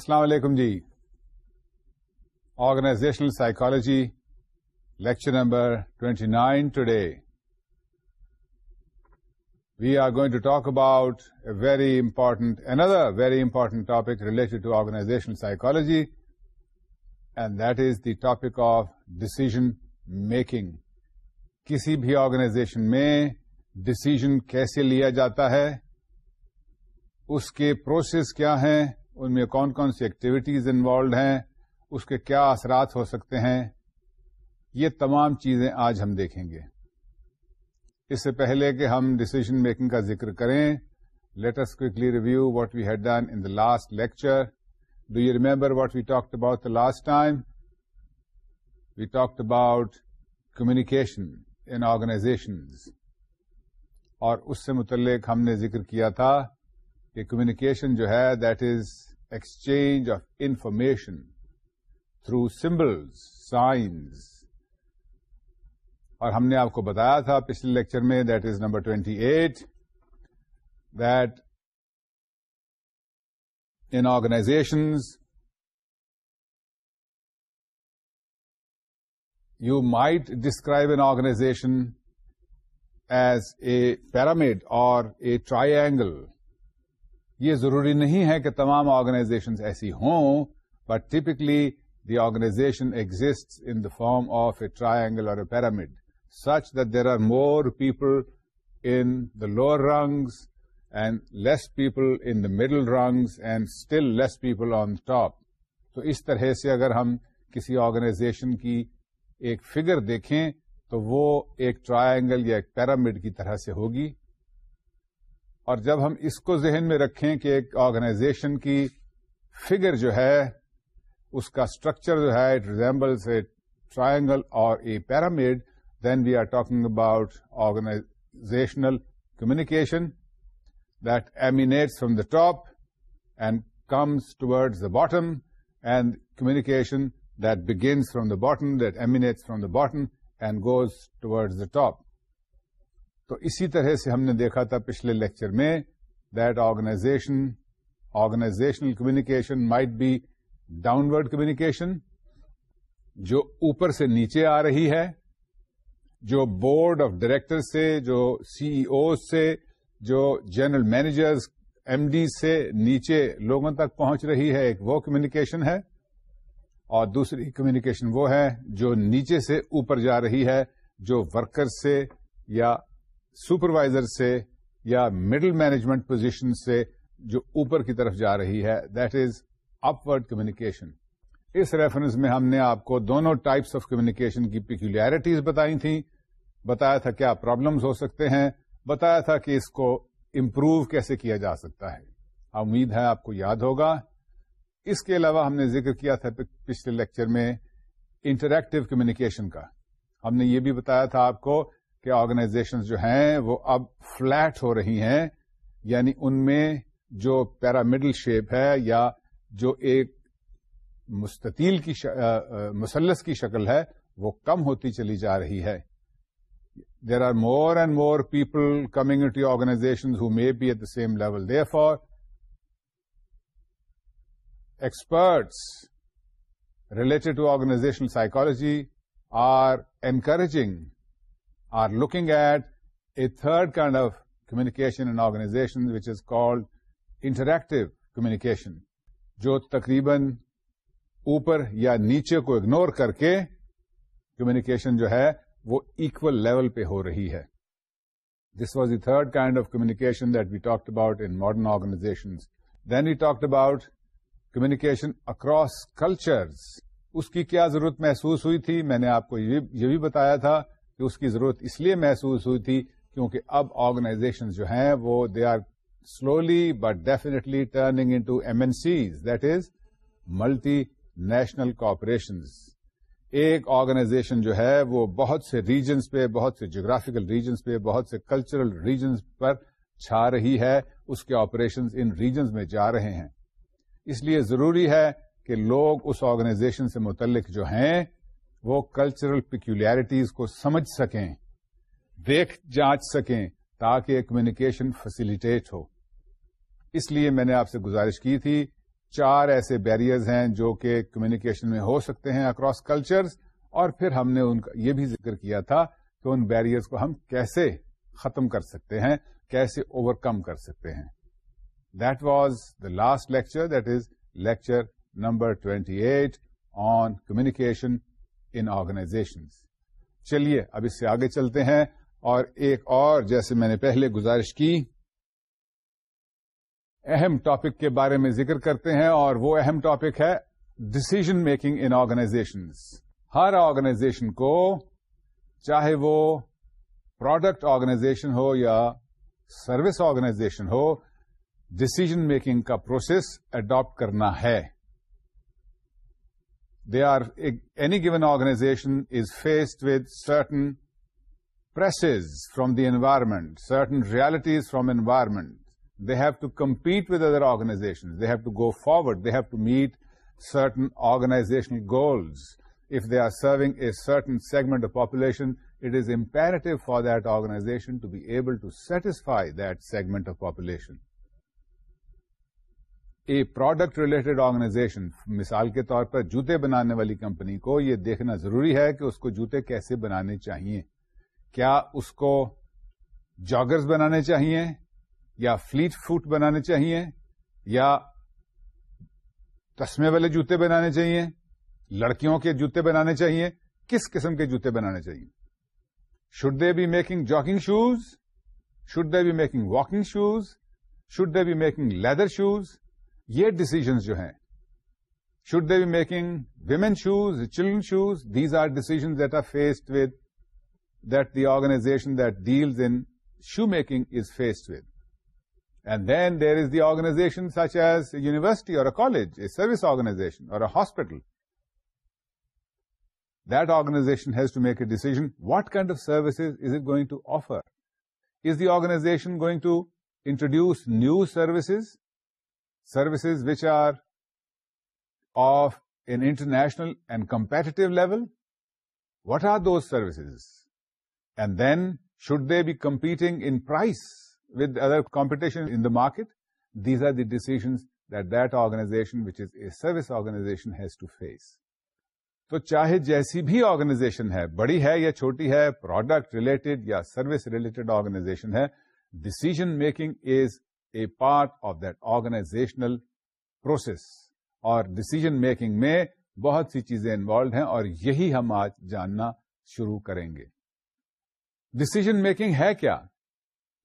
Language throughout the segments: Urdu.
السلام علیکم جی organisational psychology lecture number twenty nine today we are going to talk about a very important another very important topic related to organisational psychology and that is the topic of decision making کسی بھی آرگنائزیشن میں ڈسیزن کیسے لیا جاتا ہے اس کے پروسیس کیا ہیں ان میں کون کون سی ایکٹیویٹیز انوالوڈ ہیں اس کے کیا اثرات ہو سکتے ہیں یہ تمام چیزیں آج ہم دیکھیں گے اس سے پہلے کہ ہم ڈسیزن میکنگ کا ذکر کریں let's quickly review what we had done in the last lecture do you remember what we talked about the last time we talked about communication in organisations اور اس سے متعلق ہم نے ذکر کیا تھا کہ کمیونیکیشن جو ہے that is exchange of information through symbol signs اور ہم نے آپ کو بتایا تھا پچھلے لیکچر میں that is number twenty eight that in organisations you might describe an organisation as a pyramid اور اے ٹرائی اینگل یہ ضروری نہیں ہے کہ تمام آرگنائزیشن ایسی ہوں but typically the organisation exist in the form of a triangle اور a pyramid such that there are more people in the lower rungs and less people in the middle rungs and still less people on top تو اس طرح سے اگر ہم کسی آرگنائزیشن کی ایک فگر دیکھیں تو وہ ایک ٹرائنگل یا ایک پیرامڈ کی طرح سے ہوگی اور جب ہم اس کو ذہن میں رکھیں کہ ایک آرگنائزیشن کی فگر جو ہے اس کا اسٹرکچر جو ہے اٹ ریزمبلس اے ٹرائنگل اور a pyramid then we are talking about organisational communication that emanates from the top and comes ٹوڈ the bottom and communication that begins from the bottom that emanates from the bottom and goes towards the top تو اسی طرح سے ہم نے دیکھا تھا پچھلے لیکچر میں that organisation organisational communication might be downward communication جو اوپر سے نیچے آ رہی ہے جو بورڈ آف ڈائریکٹر سے جو سی ای e سے جو جنرل مینیجر ایم ڈی سے نیچے لوگوں تک پہنچ رہی ہے ایک وہ کمیونیکیشن ہے اور دوسری کمیونیکیشن وہ ہے جو نیچے سے اوپر جا رہی ہے جو ورکر سے یا سپروائزر سے یا مڈل مینجمنٹ پوزیشن سے جو اوپر کی طرف جا رہی ہے دیٹ از اپورڈ کمیونیکیشن اس ریفرنس میں ہم نے آپ کو دونوں ٹائپس آف کمیونیکیشن کی پیکولیرٹیز بتائی تھیں بتایا تھا کیا پرابلمز ہو سکتے ہیں بتایا تھا کہ اس کو امپروو کیسے کیا جا سکتا ہے ہاں، امید ہے آپ کو یاد ہوگا اس کے علاوہ ہم نے ذکر کیا تھا پچھلے لیکچر میں انٹریکٹو کمیونیکیشن کا ہم نے یہ بھی بتایا تھا آپ کو کہ آرگنائزیشن جو ہیں وہ اب فلیٹ ہو رہی ہیں یعنی ان میں جو پیرامڈل شیپ ہے یا جو ایک مستطیل کی مسلس کی شکل ہے وہ کم ہوتی چلی جا رہی ہے there are more and more people to organization who may be at the same level therefore experts related to organization psychology are encouraging looking at a third kind of communication in organisation which is called interactive communication جو تقریباً اوپر یا نیچے کو اگنور کر کے کمیونیکیشن جو ہے وہ اکول لیول پہ ہو رہی ہے this was the third kind of communication that we talk about in modern organization then we talked about communication across cultures اس کی کیا ضرورت محسوس ہوئی تھی میں نے آپ کو یہ بھی بتایا تھا کہ اس کی ضرورت اس لیے محسوس ہوئی تھی کیونکہ اب آرگنائزیشن جو ہیں وہ they are slowly but definitely turning into M N Cs that is multinational corporations ایک آرگنائزیشن جو ہے وہ بہت سے ریجنس پہ بہت سے جغرافیکل ریجنس پہ بہت سے کلچرل ریجنس پر چھا رہی ہے اس کے آپریشنز ان ریجنس میں جا رہے ہیں اس لیے ضروری ہے کہ لوگ اس آرگنائزیشن سے متعلق جو ہیں وہ کلچرل پیکولیرٹیز کو سمجھ سکیں دیکھ جانچ سکیں تاکہ کمیونیکیشن فیسیلیٹیٹ ہو اس لیے میں نے آپ سے گزارش کی تھی چار ایسے بیریئرز ہیں جو کہ کمیونیکیشن میں ہو سکتے ہیں اکراس کلچرز اور پھر ہم نے ان کا یہ بھی ذکر کیا تھا کہ ان بیریئرز کو ہم کیسے ختم کر سکتے ہیں کیسے اوور کم کر سکتے ہیں that was the last lecture that is lecture number twenty eight on communication in organization چلیے اب اس سے آگے چلتے ہیں اور ایک اور جیسے میں نے پہلے گزارش کی اہم ٹاپک کے بارے میں ذکر کرتے ہیں اور وہ اہم ٹاپک ہے ڈسیزن میکنگ ان آرگنائزیشن ہر آرگنائزیشن کو چاہے وہ پروڈکٹ آرگنائزیشن ہو یا سروس آرگنائزیشن ہو ڈسیزن میکنگ کا پروسیس اڈاپٹ کرنا ہے Any given organization is faced with certain pressures from the environment, certain realities from environment. They have to compete with other organizations. They have to go forward. They have to meet certain organizational goals. If they are serving a certain segment of population, it is imperative for that organization to be able to satisfy that segment of population. A product related organization مثال کے طور پر جوتے بنانے والی کمپنی کو یہ دیکھنا ضروری ہے کہ اس کو جوتے کیسے بنانے چاہیے کیا اس کو جاگرز بنانے چاہیے یا فلیٹ فوٹ بنانے چاہیے یا تسمے والے جوتے بنانے چاہیے لڑکیوں کے جوتے بنانے چاہیے کس قسم کے جوتے بنانے چاہیے should they be making jogging shoes should they be making walking shoes should they be making leather shoes یہ ڈیسیجنز جو ہیں should they be making women shoes children shoes these are decisions that are faced with that the organization that deals in shoe making is faced with and then there is the organization such as university اور کالج اے سروس آرگنائزیشن اور a hospital that organization has to make a decision what kind of services is it گوئگ to offer is the organisation going to introduce new services services are are of international and competitive level what are those services and then should they be competing in price with other competition in the market these are the decisions that that organization, which is a service organization, has to face تو چاہے جیسی بھی آرگنائزیشن ہے بڑی ہے یا چھوٹی ہے پروڈکٹ ریلیٹڈ یا سروس ریلیٹڈ آرگنائزیشن ہے decision making is a part of that organisational process اور ڈسیزن میکنگ میں بہت سی چیزیں انوالوڈ ہیں اور یہی ہم آج جاننا شروع کریں گے ڈسیزن میکنگ ہے کیا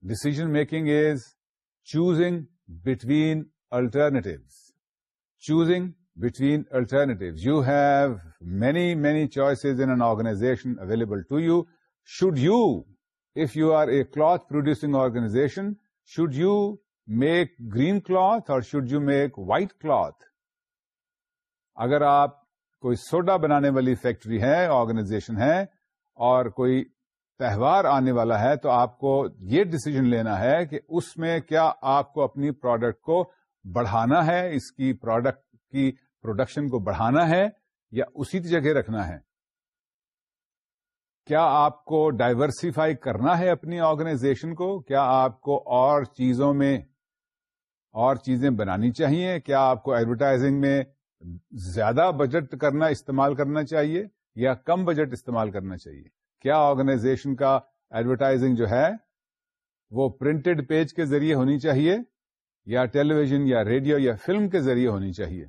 decision making is choosing between alternatives choosing between alternatives you have many many choices in organization available to you should you if you are a cloth producing organization should you make green cloth اور should you make white cloth اگر آپ کوئی سوڈا بنانے والی فیکٹری ہے آرگنائزیشن ہے اور کوئی تہوار آنے والا ہے تو آپ کو یہ ڈسیزن لینا ہے کہ اس میں کیا آپ کو اپنی پروڈکٹ کو بڑھانا ہے اس کی پروڈکٹ کی پروڈکشن کو بڑھانا ہے یا اسی جگہ رکھنا ہے کیا آپ کو ڈائیورسیفائی کرنا ہے اپنی آرگنائزیشن کو کیا آپ کو اور چیزوں میں اور چیزیں بنانی چاہیے کیا آپ کو ایڈورٹائزنگ میں زیادہ بجٹ کرنا استعمال کرنا چاہیے یا کم بجٹ استعمال کرنا چاہیے کیا آرگنائزیشن کا ایڈورٹائزنگ جو ہے وہ پرنٹڈ پیج کے ذریعے ہونی چاہیے یا ٹیلی ویژن یا ریڈیو یا فلم کے ذریعے ہونی چاہیے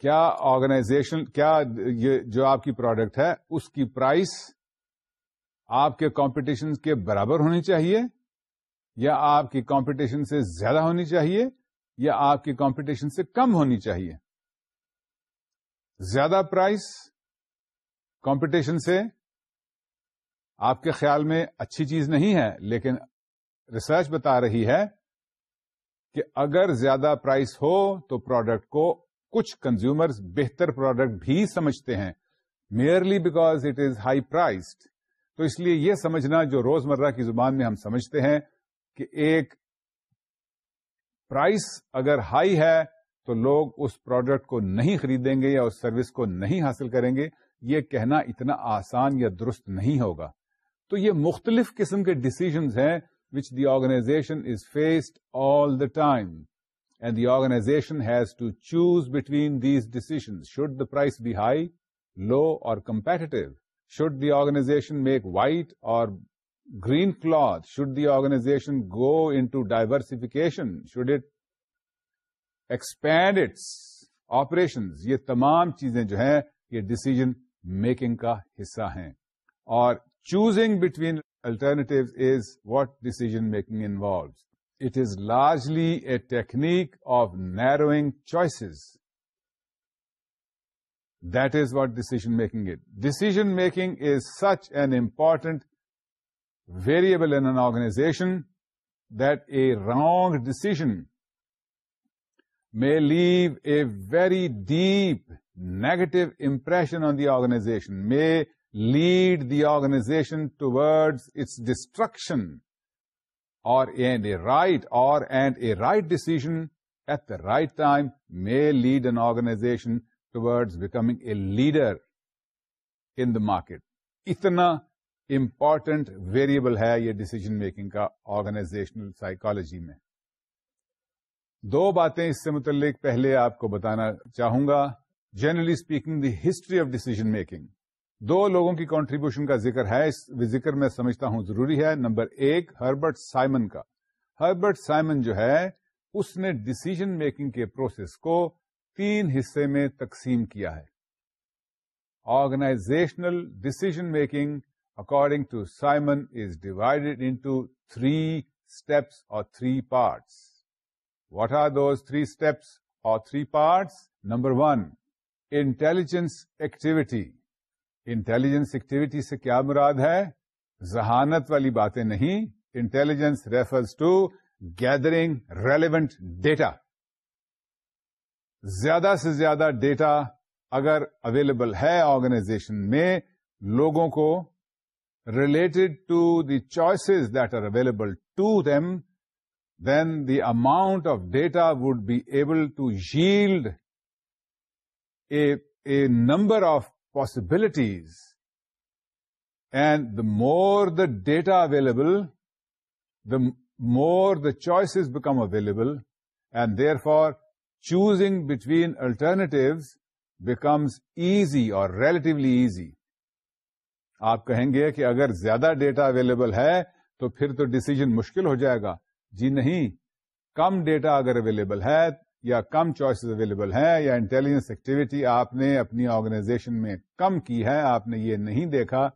کیا آرگنائزیشن کیا یہ جو آپ کی پروڈکٹ ہے اس کی پرائس آپ کے کمپٹیشن کے برابر ہونی چاہیے یا آپ کی کمپٹیشن سے زیادہ ہونی چاہیے یا آپ کی کمپٹیشن سے کم ہونی چاہیے زیادہ پرائز کمپٹیشن سے آپ کے خیال میں اچھی چیز نہیں ہے لیکن ریسرچ بتا رہی ہے کہ اگر زیادہ پرائز ہو تو پروڈکٹ کو کچھ کنزیومر بہتر پروڈکٹ بھی سمجھتے ہیں merely because it is high priced تو اس لیے یہ سمجھنا جو روز مرہ کی زبان میں ہم سمجھتے ہیں کہ ایک پرائس اگر ہائی ہے تو لوگ اس پروڈکٹ کو نہیں خریدیں گے یا اس سروس کو نہیں حاصل کریں گے یہ کہنا اتنا آسان یا درست نہیں ہوگا تو یہ مختلف قسم کے ڈسیزنز ہیں which the organization is faced all the time and the organization has to choose between these decisions should the price be high low or competitive should the organization make white or green cloth should the organization go in to diversification should it expand it operation یہ تمام چیزیں جو ہیں یہ ڈسیزن میکنگ کا حصہ ہیں اور choosing between alternate is what decision making involve it is largely a technique of narrowing choices that is what decision making it decision making is such and important variable in an organization that a wrong decision may leave a very deep negative impression on the organization, may lead the organization towards its destruction, and a right decision at the right time may lead an organization towards becoming a leader in the market. Itna important variable ہے یہ ڈیسیزن میکنگ کا آرگنائزیشنل سائیکالوجی میں دو باتیں اس سے متعلق پہلے آپ کو بتانا چاہوں گا generally speaking the history of decision making دو لوگوں کی کانٹریبیوشن کا ذکر ہے اس ذکر میں سمجھتا ہوں ضروری ہے نمبر ایک ہربرٹ سائمن کا ہربرٹ سائمن جو ہے اس نے ڈسیزن میکنگ کے پروسیس کو تین حصے میں تقسیم کیا ہے organizational decision making according to Simon is divided into three steps or three parts what are those three steps or three parts number one intelligence activity intelligence activity سے کیا مراد ہے ذہانت والی باتیں نہیں intelligence refers to gathering relevant data زیادہ سے زیادہ ڈیٹا اگر اویلیبل ہے آرگنائزیشن میں لوگوں کو related to the choices that are available to them, then the amount of data would be able to yield a number of possibilities. And the more the data available, the more the choices become available, and therefore choosing between alternatives becomes easy or relatively easy. آپ کہیں گے کہ اگر زیادہ ڈیٹا اویلیبل ہے تو پھر تو ڈیسیجن مشکل ہو جائے گا جی نہیں کم ڈیٹا اگر اویلیبل ہے یا کم چوائسز اویلیبل ہے یا انٹیلیجنس ایکٹیویٹی آپ نے اپنی آرگنائزیشن میں کم کی ہے آپ نے یہ نہیں دیکھا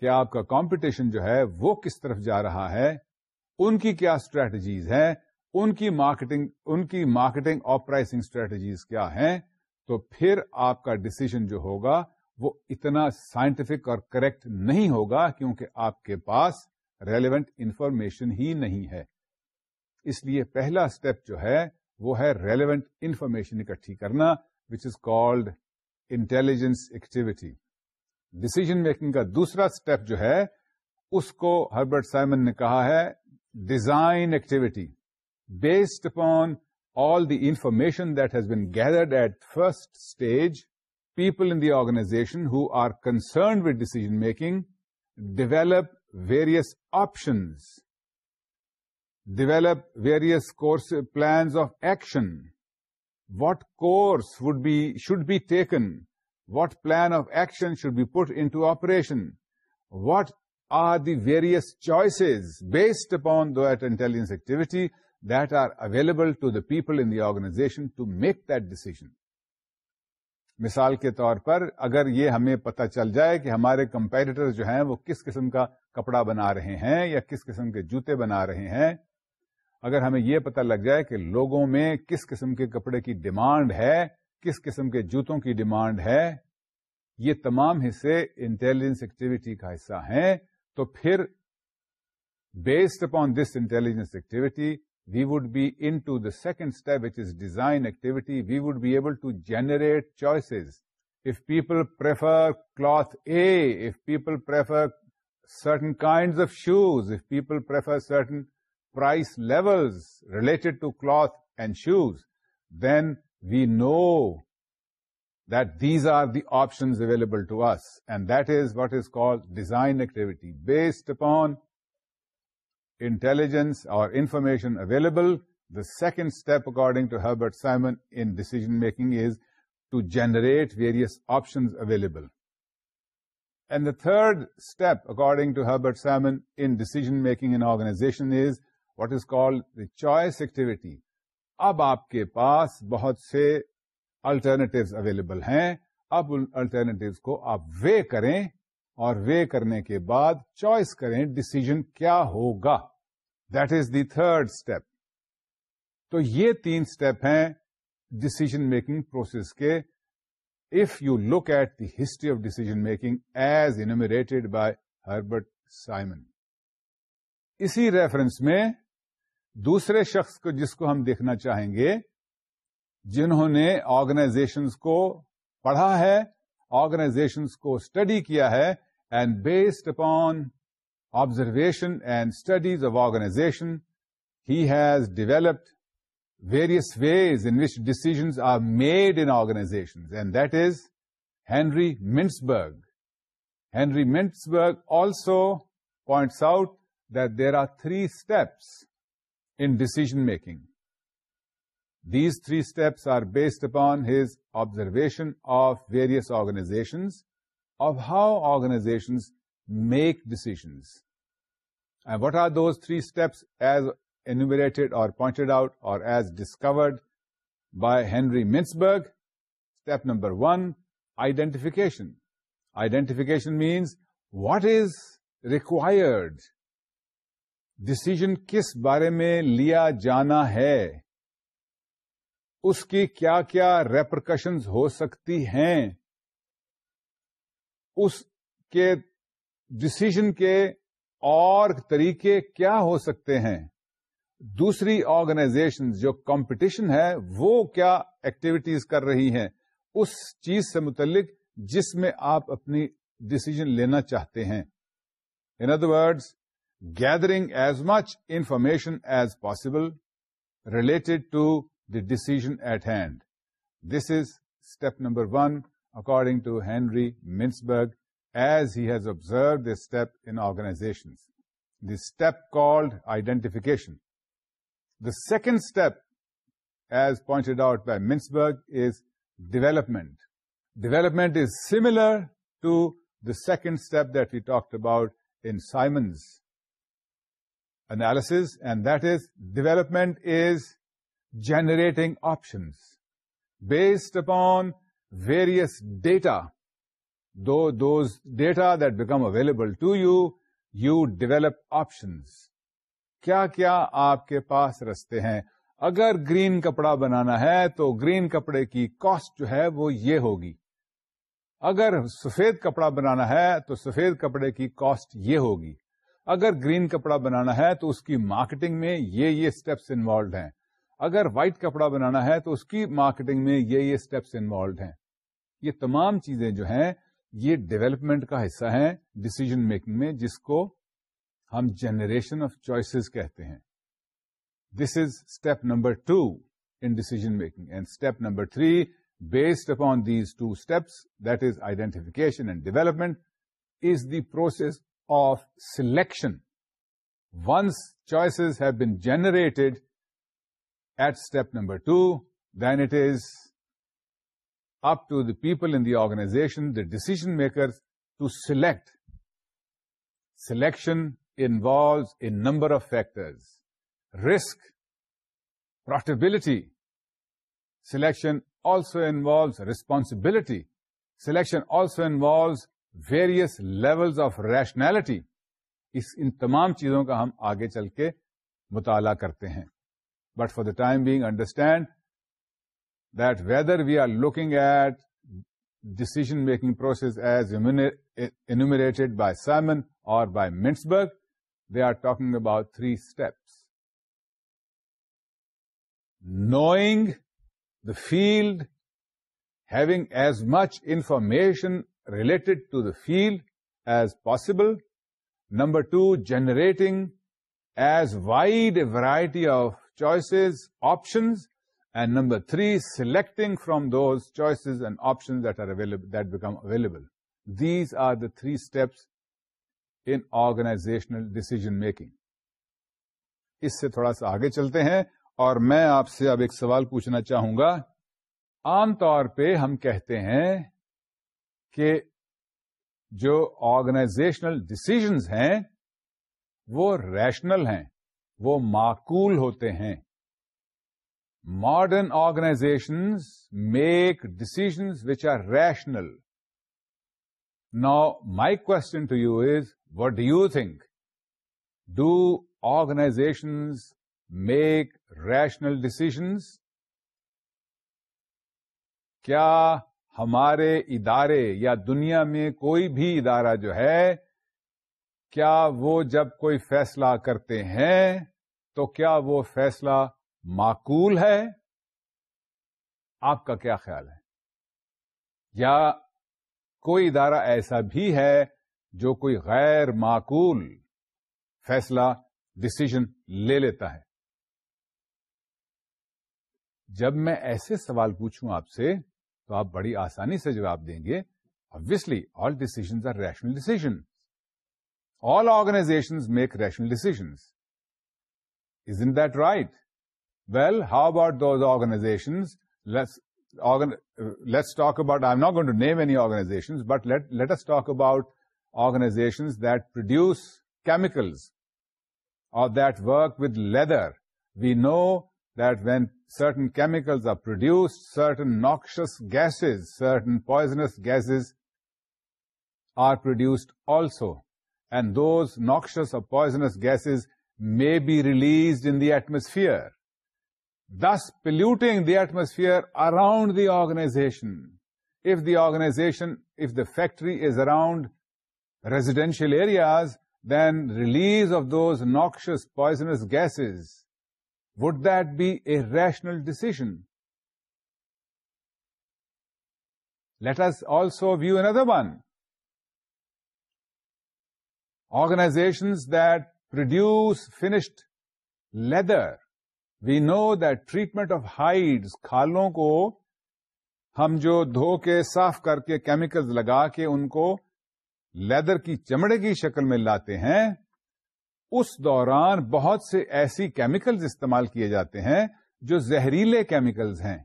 کہ آپ کا کمپٹیشن جو ہے وہ کس طرف جا رہا ہے ان کی کیا اسٹریٹجیز ہے ان کی مارکیٹنگ ان کی مارکیٹنگ اور پرائسنگ اسٹریٹجیز کیا ہیں تو پھر آپ کا ڈسیزن جو ہوگا وہ اتنا سائنٹیفک اور کریکٹ نہیں ہوگا کیونکہ آپ کے پاس ریلیونٹ انفارمیشن ہی نہیں ہے اس لیے پہلا اسٹیپ جو ہے وہ ہے ریلیونٹ انفارمیشن اکٹھی کرنا which is called intelligence activity decision making کا دوسرا اسٹیپ جو ہے اس کو ہربرٹ سائمن نے کہا ہے design activity based upon all the information that has been gathered at first stage people in the organization who are concerned with decision making develop various options, develop various course plans of action. What course should be taken? What plan of action should be put into operation? What are the various choices based upon that intelligence activity that are available to the people in the organization to make that decision? مثال کے طور پر اگر یہ ہمیں پتہ چل جائے کہ ہمارے کمپیریٹر جو ہیں وہ کس قسم کا کپڑا بنا رہے ہیں یا کس قسم کے جوتے بنا رہے ہیں اگر ہمیں یہ پتہ لگ جائے کہ لوگوں میں کس قسم کے کپڑے کی ڈیمانڈ ہے کس قسم کے جوتوں کی ڈیمانڈ ہے یہ تمام حصے انٹیلیجنس ایکٹیویٹی کا حصہ ہیں تو پھر based upon this intelligence activity we would be into the second step, which is design activity. We would be able to generate choices. If people prefer cloth A, if people prefer certain kinds of shoes, if people prefer certain price levels related to cloth and shoes, then we know that these are the options available to us. And that is what is called design activity, based upon intelligence اور information available the second step according to Herbert Simon in decision making is to generate various options available and the third step according to Herbert Simon in decision making an organization is what is called choice activity اب آپ کے پاس بہت سے الٹرنیٹیوز اویلیبل ہیں اب ان الٹرنیٹیوز کو آپ وے کریں اور وے کرنے کے بعد چوائس کریں ڈسیزن کیا ہوگا that is the third step تو یہ تین اسٹیپ ہیں ڈسیزن میکنگ پروسیس کے if you look at the history of decision making as initiated by Herbert Simon اسی ریفرنس میں دوسرے شخص کو جس کو ہم دیکھنا چاہیں گے جنہوں نے آرگنائزیشنس کو پڑھا ہے آرگنائزیشنس کو اسٹڈی کیا ہے and based upon observation and studies of organization, he has developed various ways in which decisions are made in organizations, and that is Henry Mintzberg. Henry Mintzberg also points out that there are three steps in decision-making. These three steps are based upon his observation of various organizations, اب how organizations make decisions and what are those three steps as اینگریٹ or pointed out or as discovered by Henry Mintzberg step number one identification identification means what is required ڈیسیژ کس بارے میں لیا جانا ہے اس کی کیا کیا ریپریکشنز ہو سکتی ہیں اس کے ڈسیزن کے اور طریقے کیا ہو سکتے ہیں دوسری آرگنائزیشن جو کمپٹیشن ہے وہ کیا ایکٹیویٹیز کر رہی ہے اس چیز سے متعلق جس میں آپ اپنی ڈسیزن لینا چاہتے ہیں in other words gathering as much information as possible related to the decision at hand this is step number one according to Henry Mintzberg, as he has observed this step in organizations, the step called identification. The second step, as pointed out by Mintzberg, is development. Development is similar to the second step that we talked about in Simon's analysis, and that is development is generating options based upon various data, though those data that become available to you, you develop options. کیا کیا آپ کے پاس رستے ہیں اگر گرین کپڑا بنانا ہے تو گرین کپڑے کی کاسٹ جو ہے وہ یہ ہوگی اگر سفید کپڑا بنانا ہے تو سفید کپڑے کی کاسٹ یہ ہوگی اگر گرین کپڑا بنانا ہے تو اس کی مارکیٹنگ میں یہ یہ اسٹیپس انوالوڈ ہیں اگر وائٹ کپڑا بنانا ہے تو اس کی مارکیٹنگ میں یہ یہ اسٹیپس انوالوڈ ہیں یہ تمام چیزیں جو ہیں یہ ڈیولپمنٹ کا حصہ ہیں ڈسیزن میکنگ میں جس کو ہم جنریشن آف چوائسیز کہتے ہیں this is step number two in decision making and step number three based upon these two steps that is identification and development is the process of selection once choices have been generated at step number two then it is up to the people in the organization the decision makers to select selection involves number of factors risk profitability selection also involves responsibility selection also involves various level of rationality ان تمام چیزوں کا ہم آگے چل کے مطالعہ کرتے ہیں But for the time being, understand that whether we are looking at decision-making process as enumerated by Simon or by Mintzberg, they are talking about three steps. Knowing the field, having as much information related to the field as possible. Number two, generating as wide a variety of choices, options and number three selecting from those choices and options that are available, that become available these are the three steps in organizational decision making اس سے تھوڑا سا آگے چلتے ہیں اور میں آپ سے اب ایک سوال پوچھنا چاہوں گا عام طور پہ ہم کہتے ہیں کہ جو آرگنائزیشنل ڈسیزنز ہیں وہ ریشنل ہیں وہ معقول ہوتے ہیں modern organizations make decisions which are rational نا my question to you is what do you think do organizations make rational decisions کیا ہمارے ادارے یا دنیا میں کوئی بھی ادارہ جو ہے کیا وہ جب کوئی فیصلہ کرتے ہیں تو کیا وہ فیصلہ معقول ہے آپ کا کیا خیال ہے یا کوئی ادارہ ایسا بھی ہے جو کوئی غیر معقول فیصلہ ڈسیزن لے لیتا ہے جب میں ایسے سوال پوچھوں آپ سے تو آپ بڑی آسانی سے جواب دیں گے obviously all are rational decision All organizations make rational decisions. Isn't that right? Well, how about those organizations? Let's talk about, I'm not going to name any organizations, but let us talk about organizations that produce chemicals or that work with leather. We know that when certain chemicals are produced, certain noxious gases, certain poisonous gases are produced also and those noxious or poisonous gases may be released in the atmosphere, thus polluting the atmosphere around the organization. If the organization, if the factory is around residential areas, then release of those noxious, poisonous gases, would that be a rational decision? Let us also view another one. Organizations that produce finished leather we know دیٹمنٹ of hide کھالوں کو ہم جو دھو کے صاف کر کے کیمیکلز لگا کے ان کو لیدر کی چمڑے کی شکل میں لاتے ہیں اس دوران بہت سے ایسی کیمیکلز استعمال کیے جاتے ہیں جو زہریلے کیمیکلز ہیں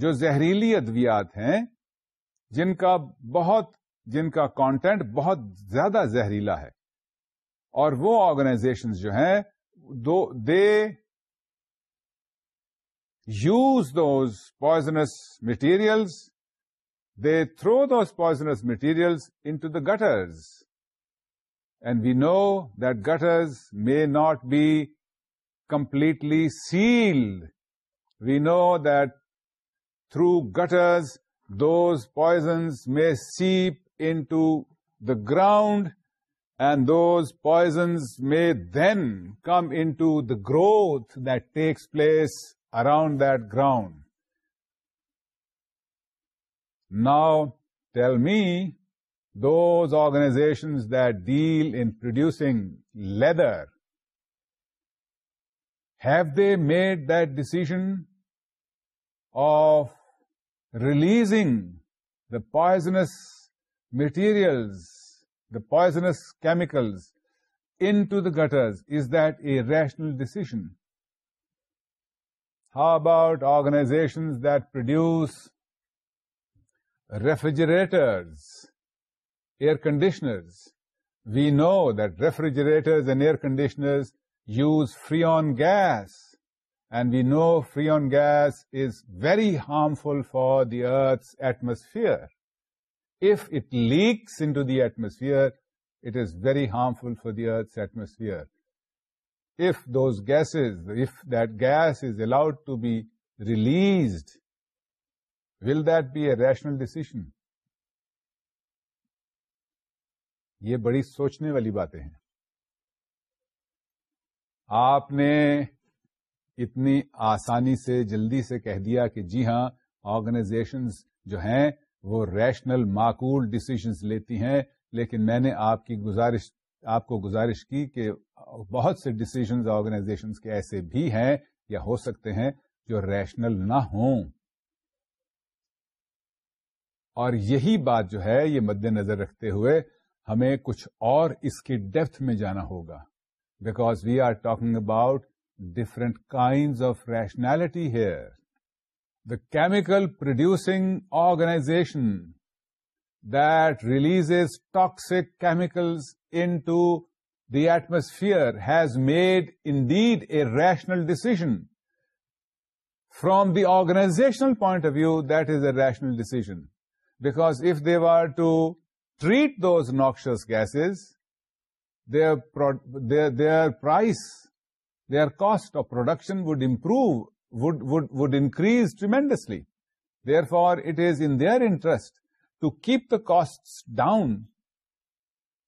جو زہریلی ادویات ہیں جن کا بہت جن کا کانٹینٹ بہت زیادہ زہریلا ہے اور وہ آرگنائزیشن جو ہیں they use those poisonous materials they throw those poisonous materials in to the gutters and we know that gutters may not be completely sealed we know that through gutters those poisons may seep in to the ground and those poisons may then come into the growth that takes place around that ground. Now, tell me, those organizations that deal in producing leather, have they made that decision of releasing the poisonous materials the poisonous chemicals into the gutters, is that a rational decision? How about organizations that produce refrigerators, air conditioners? We know that refrigerators and air conditioners use freon gas, and we know freon gas is very harmful for the Earth's atmosphere. if it leaks into the atmosphere, it is very harmful for the Earth's atmosphere. If those gases, if that gas is allowed to be released, will that be a rational decision? یہ بڑی سوچنے والی باتیں ہیں آپ نے اتنی آسانی سے جلدی سے کہہ دیا کہ جی ہاں آرگنائزیشنز جو ہیں وہ ریشنل معقول ڈسیزنس لیتی ہیں لیکن میں نے آپ کی گزارش آپ کو گزارش کی کہ بہت سے ڈسیزنز آرگنائزیشنز کے ایسے بھی ہیں یا ہو سکتے ہیں جو ریشنل نہ ہوں اور یہی بات جو ہے یہ مد نظر رکھتے ہوئے ہمیں کچھ اور اس کی ڈیپتھ میں جانا ہوگا because we are talking about different kind of here the chemical producing organization that releases toxic chemicals into the atmosphere has made indeed a rational decision. From the organizational point of view, that is a rational decision, because if they were to treat those noxious gases, their price, their cost of production would improve would increase tremendously. Therefore, it is in their interest to keep the costs down.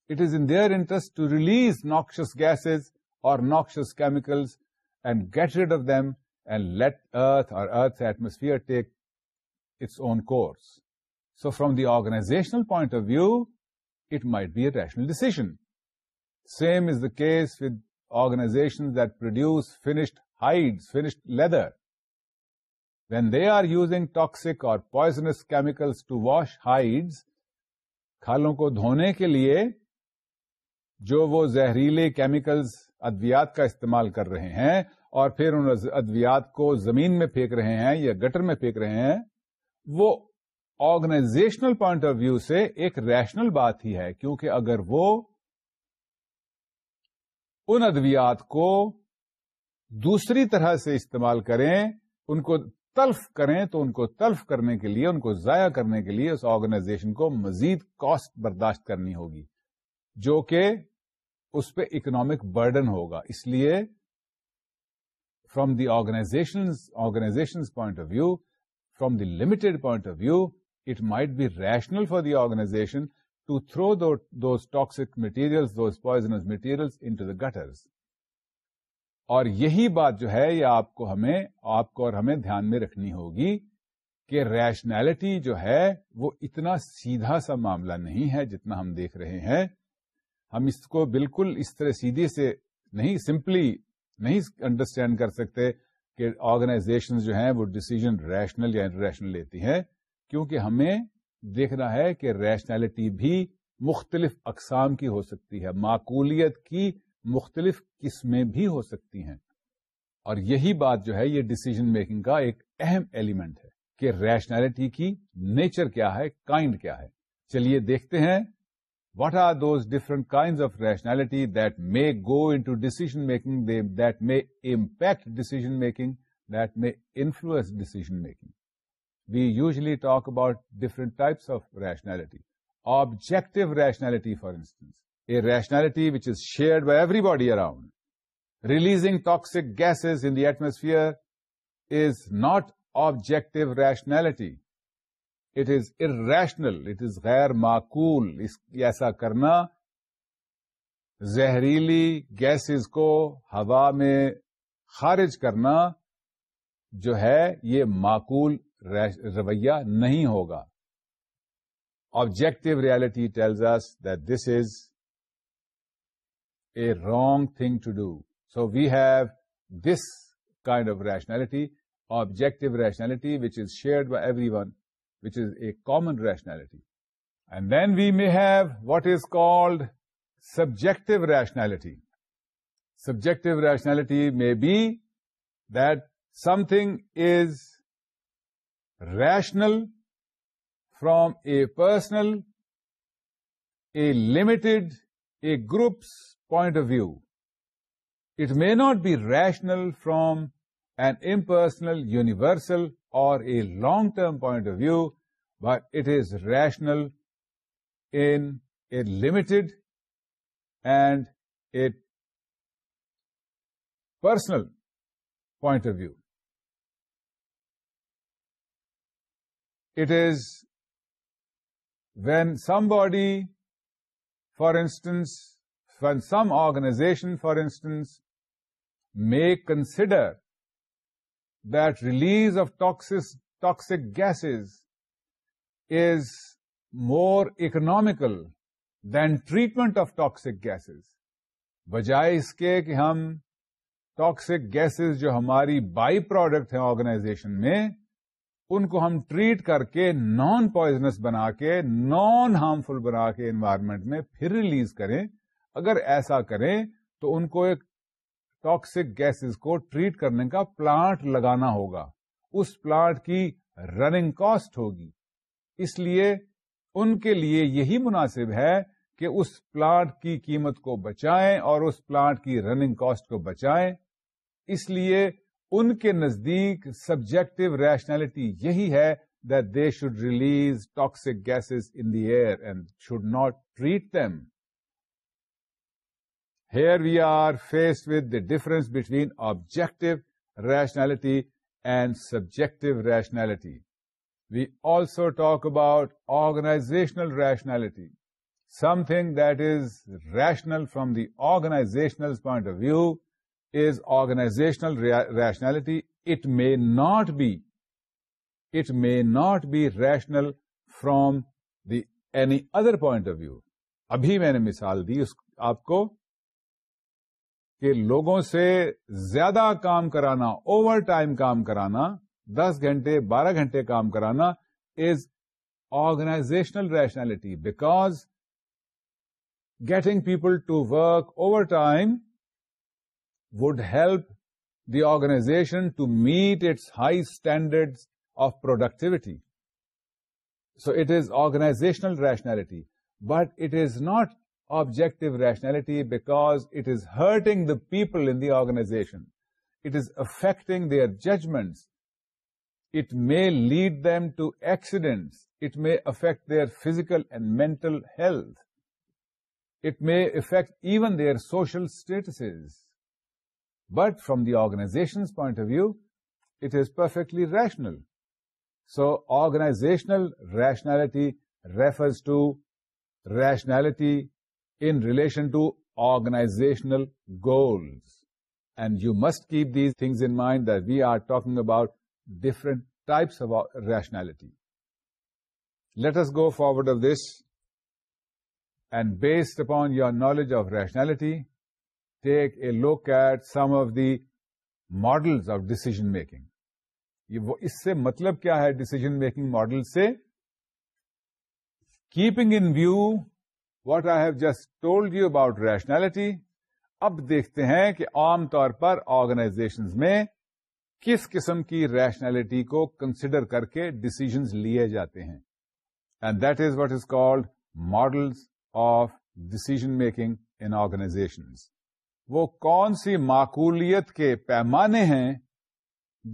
It is in their interest to release noxious gases or noxious chemicals and get rid of them and let Earth or Earth's atmosphere take its own course. So from the organizational point of view, it might be a rational decision. Same is the case with organizations that produce finished hide when leather are using toxic اور poisonous chemicals to wash hides, کھالوں کو دھونے کے لیے جو وہ زہریلے کیمیکلز ادویات کا استعمال کر رہے ہیں اور پھر ان ادویات کو زمین میں پھینک رہے ہیں یا گٹر میں پھینک رہے ہیں وہ آرگنائزیشنل پوائنٹ آف ویو سے ایک ریشنل بات ہی ہے کیونکہ اگر وہ ان ادویات کو دوسری طرح سے استعمال کریں ان کو تلف کریں تو ان کو تلف کرنے کے لیے ان کو ضائع کرنے کے لیے اس آرگنائزیشن کو مزید کاسٹ برداشت کرنی ہوگی جو کہ اس پہ اکنامک برڈن ہوگا اس لیے from the organization organization point of view from limited point of view it might be rational for the organization to throw those toxic material those poisonous material in to the gutters اور یہی بات جو ہے یہ آپ کو ہمیں آپ کو اور ہمیں دھیان میں رکھنی ہوگی کہ ریشنلٹی جو ہے وہ اتنا سیدھا سا معاملہ نہیں ہے جتنا ہم دیکھ رہے ہیں ہم اس کو بالکل اس طرح سیدھے سے نہیں سمپلی نہیں انڈرسٹینڈ کر سکتے کہ آرگنائزیشن جو ہیں وہ ڈسیزن ریشنل یا انٹرنیشنل لیتی ہیں کیونکہ ہمیں دیکھنا ہے کہ ریشنلٹی بھی مختلف اقسام کی ہو سکتی ہے معقولیت کی مختلف قسمیں بھی ہو سکتی ہیں اور یہی بات جو ہے یہ ڈسیزن میکنگ کا ایک اہم ایلیمنٹ ہے کہ ریشنلٹی کی نیچر کیا ہے کائنڈ کیا ہے چلیے دیکھتے ہیں what are those different kind of rationality that may go to decision making that may impact decision making that may influence decision making we usually talk about different types of rationality objective rationality for instance a rationality which is shared by everybody around. Releasing toxic gases in the atmosphere is not objective rationality. It is irrational. It is غیر معقول. ایسا کرنا زہریلی گیسز کو ہوا میں خارج کرنا جو ہے یہ معقول رویہ نہیں ہوگا. Objective reality tells us that this is a wrong thing to do. So we have this kind of rationality, objective rationality, which is shared by everyone, which is a common rationality. And then we may have what is called subjective rationality. Subjective rationality may be that something is rational from a personal, a limited, a group's point of view. It may not be rational from an impersonal, universal, or a long-term point of view, but it is rational in a limited and a personal point of view. It is when somebody, for instance, فن some organization for instance may consider that release of ٹاک toxic gas is more economical than treatment of toxic gases بجائے اس کے کہ ہم ٹاکسک گیسز جو ہماری بائی پروڈکٹ ہیں آرگنائزیشن میں ان کو ہم ٹریٹ کر کے نان پوائزنس بنا کے نان ہارمفل بنا کے انوائرمنٹ میں پھر ریلیز کریں اگر ایسا کریں تو ان کو ایک ٹاکسک گیسز کو ٹریٹ کرنے کا پلانٹ لگانا ہوگا اس پلانٹ کی رننگ کاسٹ ہوگی اس لیے ان کے لیے یہی مناسب ہے کہ اس پلانٹ کی قیمت کو بچائیں اور اس پلانٹ کی رننگ کاسٹ کو بچائیں اس لیے ان کے نزدیک سبجیکٹو ریشنلٹی یہی ہے that they should release toxic gases in the air and should not treat them here we are faced with the difference between objective rationality and subject rationality we also talk about organizational rationality something that is rational from the organizational point of view is organizational rationality it may not be it may not be rational from the any other point of view ابھی میں نے مثال دی اس آپ کو کہ لوگوں سے زیادہ کام کرانا اوور ٹائم کام کرانا دس گھنٹے بارہ گھنٹے کام کرانا is organizational rationality because getting people to work overtime would help the organization to meet its high standard of productivity so it is organizational rationality but it is not objective rationality because it is hurting the people in the organization. It is affecting their judgments. It may lead them to accidents. It may affect their physical and mental health. It may affect even their social statuses. But from the organization's point of view, it is perfectly rational. So organizational rationality refers to rationality relation to organizational goals and you must keep these things in mind that we are talking about about types of of rationality. Let us go forward of this and based upon your knowledge of rationality, take a look at some of the models of decision making اس سے مطلب کیا ہے ڈیسیجن میکنگ ماڈل سے keeping in view what I have just told you about rationality اب دیکھتے ہیں کہ عام طور پر آرگنائزیشنز میں کس قسم کی ریشنلٹی کو کنسیڈر کر کے ڈسیزنز لیے جاتے ہیں and that is what is called model of decision making in organizations وہ کون سی معقولیت کے پیمانے ہیں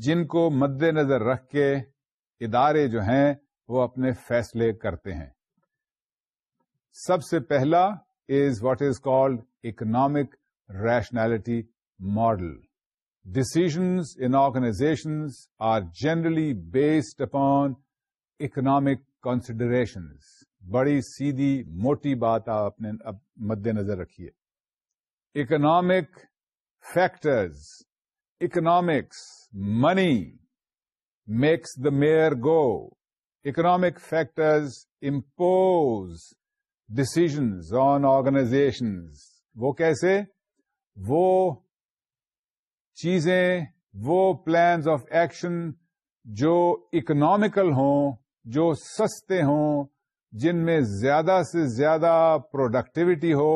جن کو مد نظر رکھ کے ادارے جو ہیں وہ اپنے فیصلے کرتے ہیں سب سے پہلا is what is called economic rationality model decisions in organisations are generally based upon economic considerations بڑی سیدھی موٹی بات آپ نے مد نظر رکھیے economic factors economics money makes the mare go economic factors impose decisions on organisations وہ کیسے وہ چیزیں وہ پلانز آف ایکشن جو اکنامیکل ہوں جو سستے ہوں جن میں زیادہ سے زیادہ پروڈکٹیوٹی ہو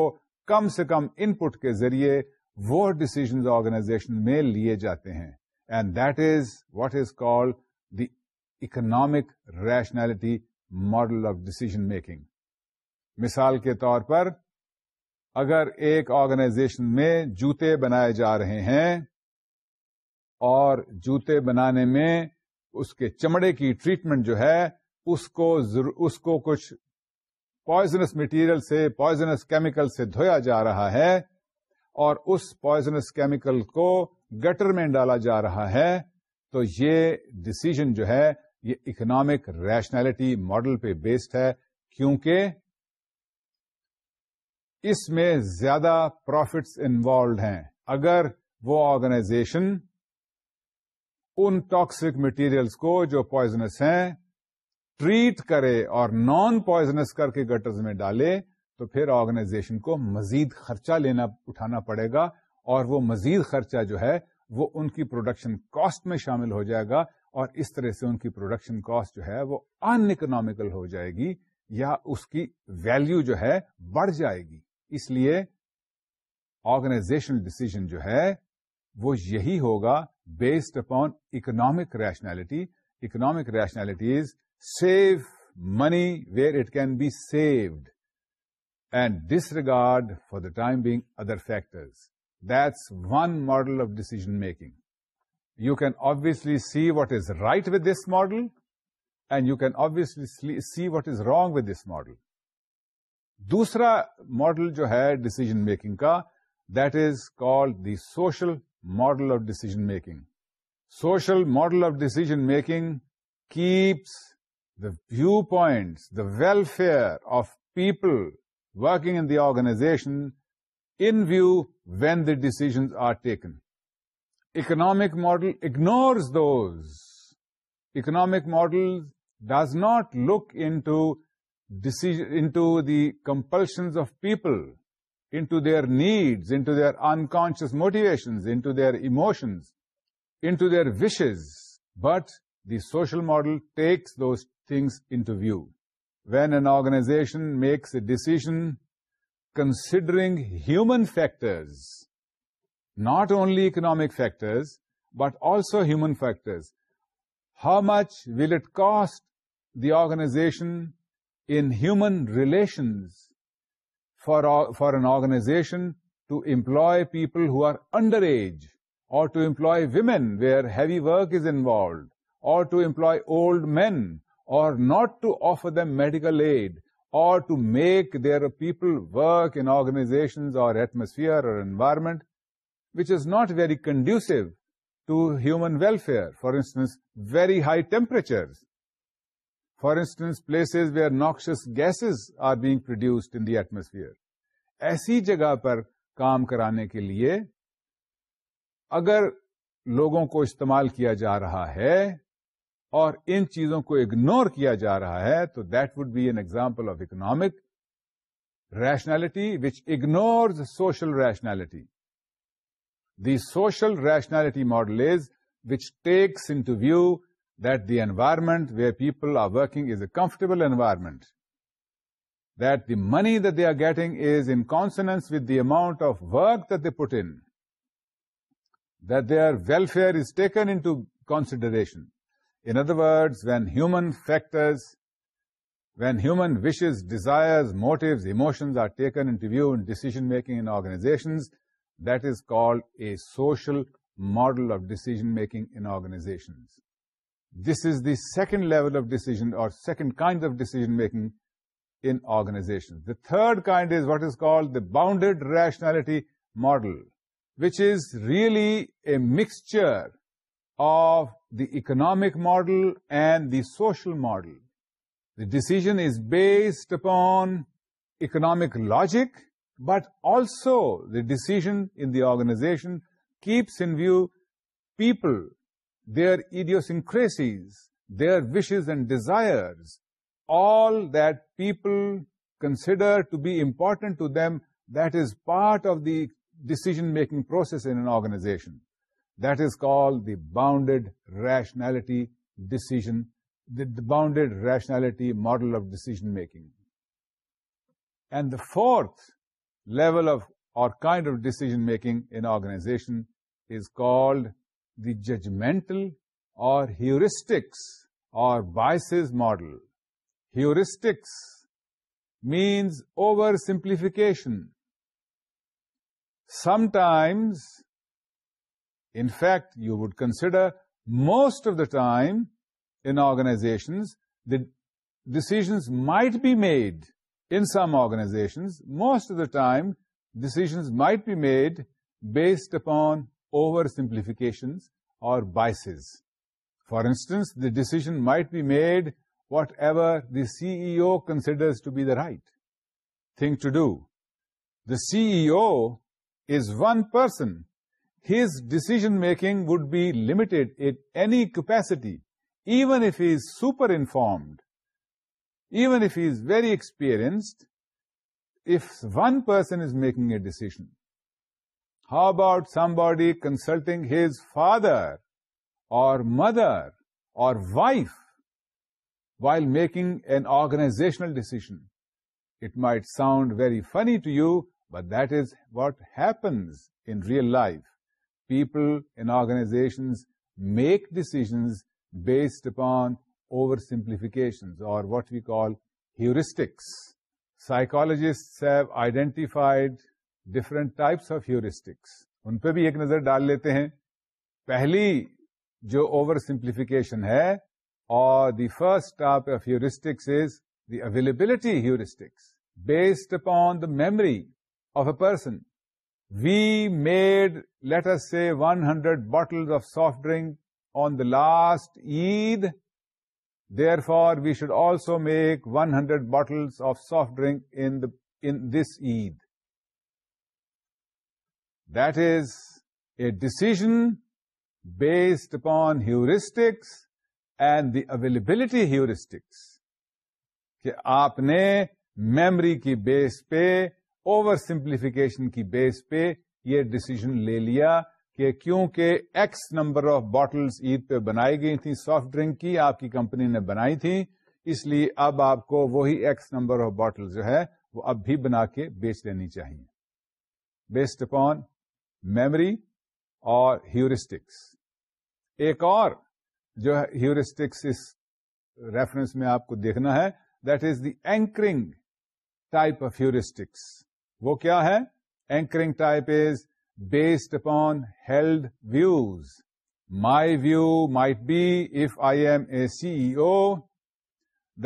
کم سے کم ان پٹ کے ذریعے وہ ڈیسیجنز آرگنائزیشن میں لیے جاتے ہیں and that is what is called the economic rationality model of decision making مثال کے طور پر اگر ایک آرگنائزیشن میں جوتے بنائے جا رہے ہیں اور جوتے بنانے میں اس کے چمڑے کی ٹریٹمنٹ جو ہے اس کو اس کو کچھ پوائزنس مٹیریل سے پوائزنس کیمیکل سے دھویا جا رہا ہے اور اس پوائزنس کیمیکل کو گٹر میں ڈالا جا رہا ہے تو یہ ڈسیزن جو ہے یہ اکنامک ریشنلٹی ماڈل پہ بیسڈ ہے کیونکہ اس میں زیادہ پروفٹس انوالوڈ ہیں اگر وہ آرگنائزیشن ان ٹاکسک مٹیریلس کو جو پوائزنس ہیں ٹریٹ کرے اور نان پوائزنس کر کے گٹرز میں ڈالے تو پھر آرگنائزیشن کو مزید خرچہ لینا اٹھانا پڑے گا اور وہ مزید خرچہ جو ہے وہ ان کی پروڈکشن کاسٹ میں شامل ہو جائے گا اور اس طرح سے ان کی پروڈکشن کاسٹ جو ہے وہ ان اکنامیکل ہو جائے گی یا اس کی ویلیو جو ہے بڑھ جائے گی اس لیے آرگنائزیشنل ڈسیزن جو ہے وہ یہی ہوگا based upon economic rationality economic rationality is save money where it can be saved and disregard for the time being other factors that's one model of decision making you can obviously see what is right with this model and you can obviously see what is wrong with this model دوسرا ماڈل جو ہے ڈسیزن میکنگ کا that is called the social model of decision making social model of decision making keeps the view point the welfare of people working in the organization in view when the decisions are taken economic model ignores those economic model does not look in decision, into the compulsions of people, into their needs, into their unconscious motivations, into their emotions, into their wishes. But the social model takes those things into view. When an organization makes a decision considering human factors, not only economic factors, but also human factors, how much will it cost the organization in human relations for an organization to employ people who are underage, or to employ women where heavy work is involved, or to employ old men, or not to offer them medical aid, or to make their people work in organizations or atmosphere or environment which is not very conducive to human welfare. For instance, very high temperatures for instance places where noxious gases are being produced in the atmosphere ایسی جگہ پر کام کرانے کے لیے اگر لوگوں کو استعمال کیا جا رہا ہے اور ان چیزوں کو اگنور کیا جا رہا ہے تو that would be an example of economic rationality which ignores social rationality the social rationality model is which takes in to view that the environment where people are working is a comfortable environment, that the money that they are getting is in consonance with the amount of work that they put in, that their welfare is taken into consideration. In other words, when human factors, when human wishes, desires, motives, emotions are taken into view in decision-making in organizations, that is called a social model of decision-making in organizations. This is the second level of decision or second kind of decision making in organizations. The third kind is what is called the bounded rationality model, which is really a mixture of the economic model and the social model. The decision is based upon economic logic, but also the decision in the organization keeps in view people their idiosyncrasies, their wishes and desires, all that people consider to be important to them, that is part of the decision-making process in an organization. That is called the bounded rationality decision, the bounded rationality model of decision-making. And the fourth level of, or kind of decision-making in organization is called the judgmental or heuristics or biases model. Heuristics means oversimplification. Sometimes, in fact, you would consider most of the time in organizations, the decisions might be made in some organizations. Most of the time, decisions might be made based upon oversimplifications or biases. For instance, the decision might be made whatever the CEO considers to be the right thing to do. The CEO is one person. His decision-making would be limited in any capacity, even if he is super informed, even if he is very experienced. If one person is making a decision, how about somebody consulting his father or mother or wife while making an organizational decision? It might sound very funny to you, but that is what happens in real life. People in organizations make decisions based upon oversimplifications, or what we call heuristics. Psychologists have identified different types of heuristics ان پہ بھی ایک نظر ڈال لیتے ہیں پہلی جو اوور سمپلیفیکیشن ہے اور the first type of heuristics is the availability heuristics based upon the memory of a person we made later سے one hundred bottle of soft drink on the last Eid therefore we should also make one hundred bottles of soft drink in this Eid that is a decision based upon heuristics and the availability heuristics کہ آپ نے میمری کی بیس پہ اوور سمپلیفکیشن کی بیس پہ یہ ڈسیزن لے لیا کہ کیونکہ X number of bottles Eid پہ بنائی گئی تھیں سافٹ ڈرنک کی آپ کی کمپنی نے بنائی تھی اس لیے اب آپ کو وہی ایکس نمبر آف باٹل جو ہے وہ اب بھی بنا کے بیچ لینی چاہیے بیسڈ اپون میمری اور ہیورسٹکس ایک اور جو ہیورسٹکس اس ریفرنس میں آپ کو دیکھنا ہے that is the anchoring type of heuristics وہ کیا ہے anchoring type is based upon held views my view might be F I M a C O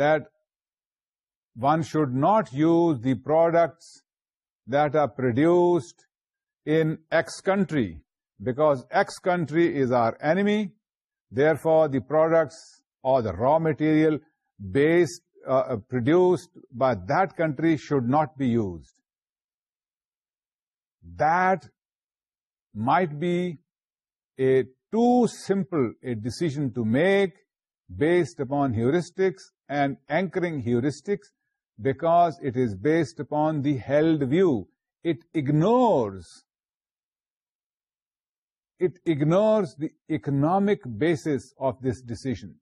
that one should not use the products that are produced in X country, because X country is our enemy. Therefore, the products or the raw material uh, uh, produced by that country should not be used. That might be a too simple a decision to make based upon heuristics and anchoring heuristics, because it is based upon the held view. It ignores it ignores the economic basis of this decision.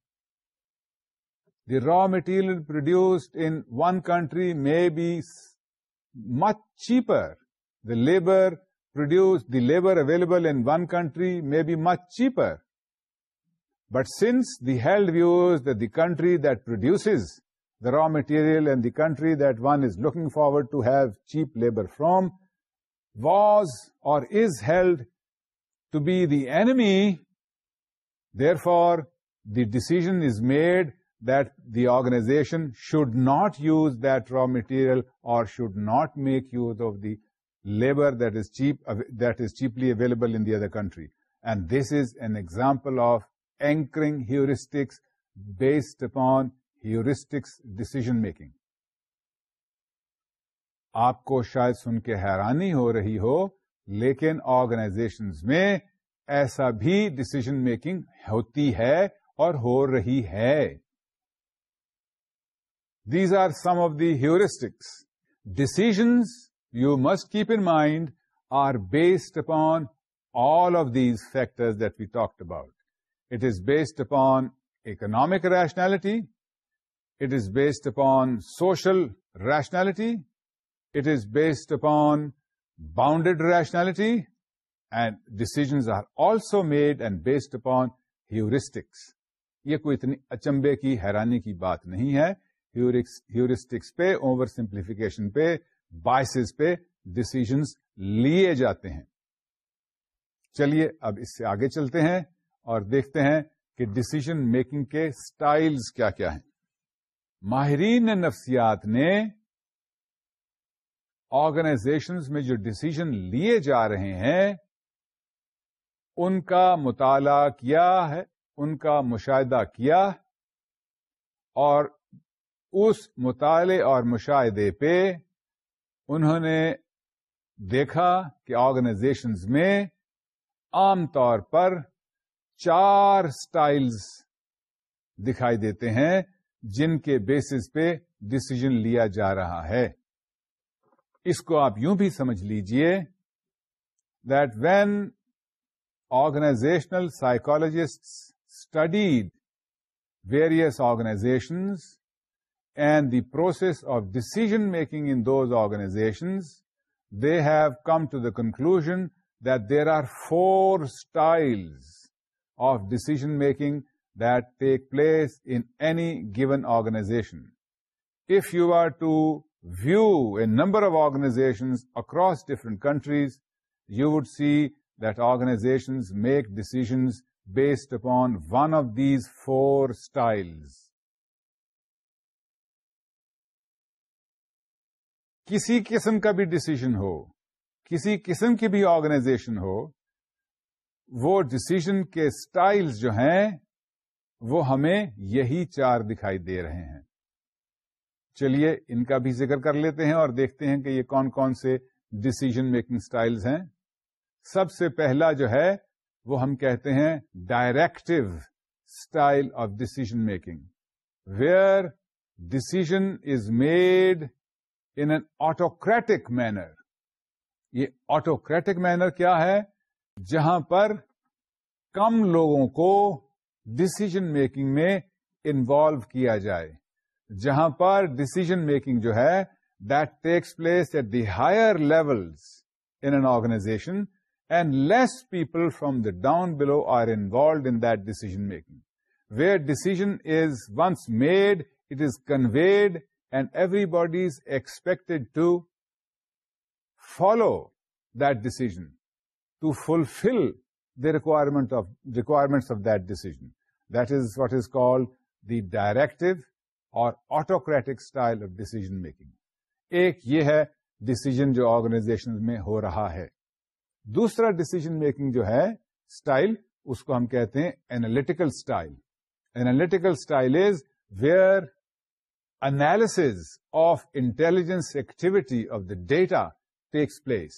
The raw material produced in one country may be much cheaper. The labor available in one country may be much cheaper. But since the held view is that the country that produces the raw material and the country that one is looking forward to have cheap labor from was or is held to be the Amy there for the decision is made that the organization should not use that raw material or should not make use of the labour that is that is cheaply available in the other country and this is an example of anchoring heuristics based upon heuristics decision making آپ کو شاید سن کے حیرانی ہو رہی ہو لیکن آرگنازیشنز میں ایسا بھی ڈسیزن میکنگ ہوتی ہے اور ہو رہی ہے these are some of the heuristics ڈیسیژ you must keep in mind are based upon all of these factors that we talked about it is based upon economic rationality it is based upon social rationality it is based upon bounded rationality and decisions are also made and based upon heuristics یہ کوئی اتنی اچمبے کی حیرانی کی بات نہیں ہے پہ اوور سمپلیفکیشن پہ بائسز پہ ڈسیزنس لیے جاتے ہیں چلیے اب اس سے آگے چلتے ہیں اور دیکھتے ہیں کہ ڈسیزن میکنگ کے سٹائلز کیا کیا ہیں ماہرین نفسیات نے آرگنائزیشنز میں جو ڈسیزن لیے جا رہے ہیں ان کا مطالعہ کیا ہے ان کا مشاہدہ کیا اور اس مطالعے اور مشاہدے پہ انہوں نے دیکھا کہ آرگنائزیشنز میں عام طور پر چار سٹائلز دکھائی دیتے ہیں جن کے بیسس پہ ڈسیزن لیا جا رہا ہے اس کو آپ یوں بھی سمجھ لیجئے that when organizational psychologists studied various organizations and the process of decision making in those organizations they have come to the conclusion that there are four style of decision making that take place in any given organization if you are to view a number of across across countries, countries you see see organizations make decisions based upon one of these four styles. کسی قسم کا بھی ڈسیزن ہو کسی قسم کی بھی آرگنائزیشن ہو وہ ڈسیزن کے اسٹائل جو ہیں وہ ہمیں یہی چار دکھائی دے رہے ہیں چلیے ان کا بھی ذکر کر لیتے ہیں اور دیکھتے ہیں کہ یہ کون کون سے ڈسیزن میکنگ اسٹائل ہیں سب سے پہلا جو ہے وہ ہم کہتے ہیں directive style of decision making where decision is made in an autocratic manner یہ آٹوکریٹک مینر کیا ہے جہاں پر کم لوگوں کو ڈسیزن میکنگ میں انوالو کیا جائے جہاں پر ڈسیزن میکنگ جو ہے that takes place at the higher level organization and less people from the down below are involved in that decision making where decision is once made it is conveyed and everybody is expected to follow that decision to fulfil the requirement of that decision that is what is called the directive or autocratic style of decision making ایک یہ ہے ڈسیزن جو آرگنائزیشن میں ہو رہا ہے دوسرا ڈسیزن میکنگ جو ہے اسٹائل اس کو ہم کہتے ہیں analytical style analytical style is where analysis of intelligence activity of the data takes place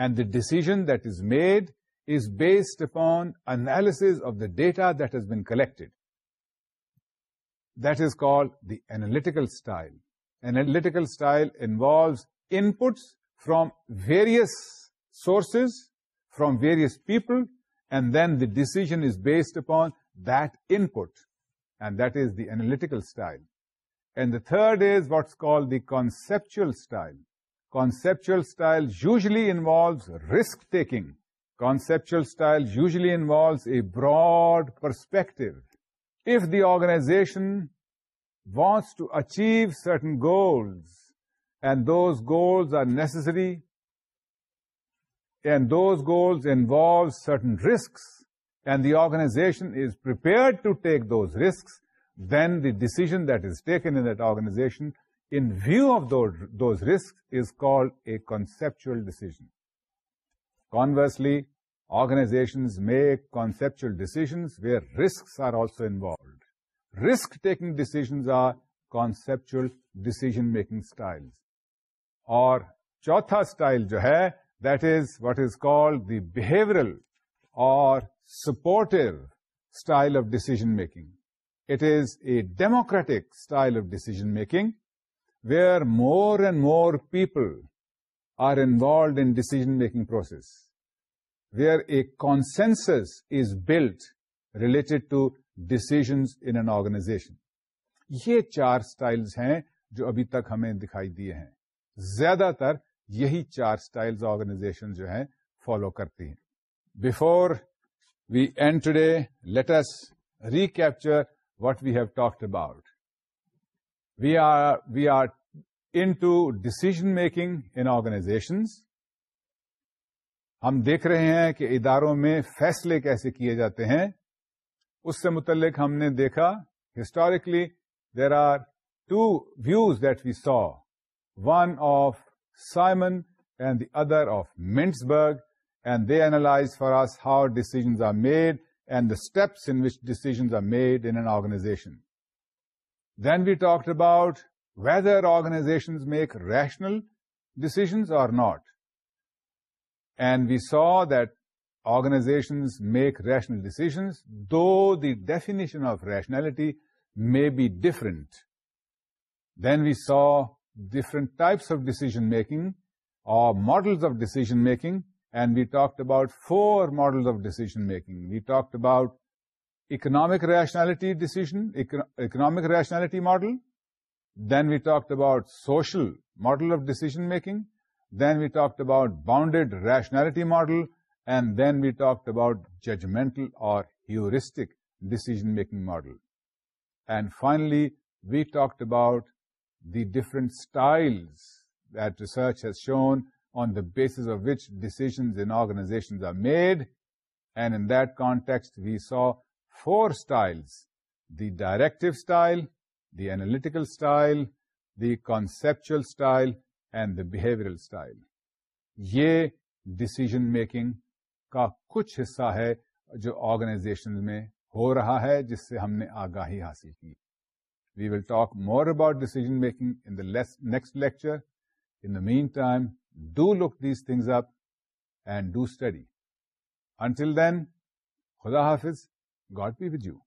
and the decision that is made is based upon analysis of the data that has been collected That is called the analytical style. Analytical style involves inputs from various sources, from various people, and then the decision is based upon that input, and that is the analytical style. And the third is what's called the conceptual style. Conceptual style usually involves risk-taking. Conceptual style usually involves a broad perspective if the organization wants to achieve certain goals, and those goals are necessary, and those goals involve certain risks, and the organization is prepared to take those risks, then the decision that is taken in that organization in view of those risks is called a conceptual decision. Conversely, organizations make conceptual decisions where risks are also involved. risk taking decisions are conceptual decision making styles. اور چوتھا اسٹائل جو ہے that is what is called the behavioural or supportive style of decision making it is a democratic style of decision making where more and more people are involved in decision making process where a consensus is build related to decisions in an organization یہ چار سٹائلز ہیں جو ابھی تک ہمیں دکھائی دیے ہیں زیادہ تر یہی چار سٹائلز آرگنائزیشن جو ہیں فالو کرتی ہیں before we end today let's recapture what we have talked about we are we are in to decision making in organization ہم دیکھ رہے ہیں کہ اداروں میں فیصلے کیسے کیے جاتے ہیں اس سے متعلق ہم نے دیکھا historically there are two views that we saw one of Simon and the other of Mintzberg and they analyse for us how decisions are made and the steps in which decisions are made in organization then we talked about whether organizations make rational decisions or not and we saw that organizations make rational decisions, though the definition of rationality may be different. Then we saw different types of decision-making or models of decision-making, and we talked about 4 models of decision-making. We talked about economic rationality decision, economic rationality model. Then we talked about social model of decision-making. Then we talked about bounded rationality model. And then we talked about judgmental or heuristic decision-making model. And finally, we talked about the different styles that research has shown on the basis of which decisions in organizations are made. And in that context, we saw 4 styles: the directive style, the analytical style, the conceptual style, and the behavioral style. Ye decision-making کا کچھ حصہ ہے جو آرگنائزیشن میں ہو رہا ہے جس سے ہم نے آگاہی حاصل کی we will talk more about decision making in the next lecture in the meantime do look these things up and do study until then خدا حافظ گاڈ بی ود یو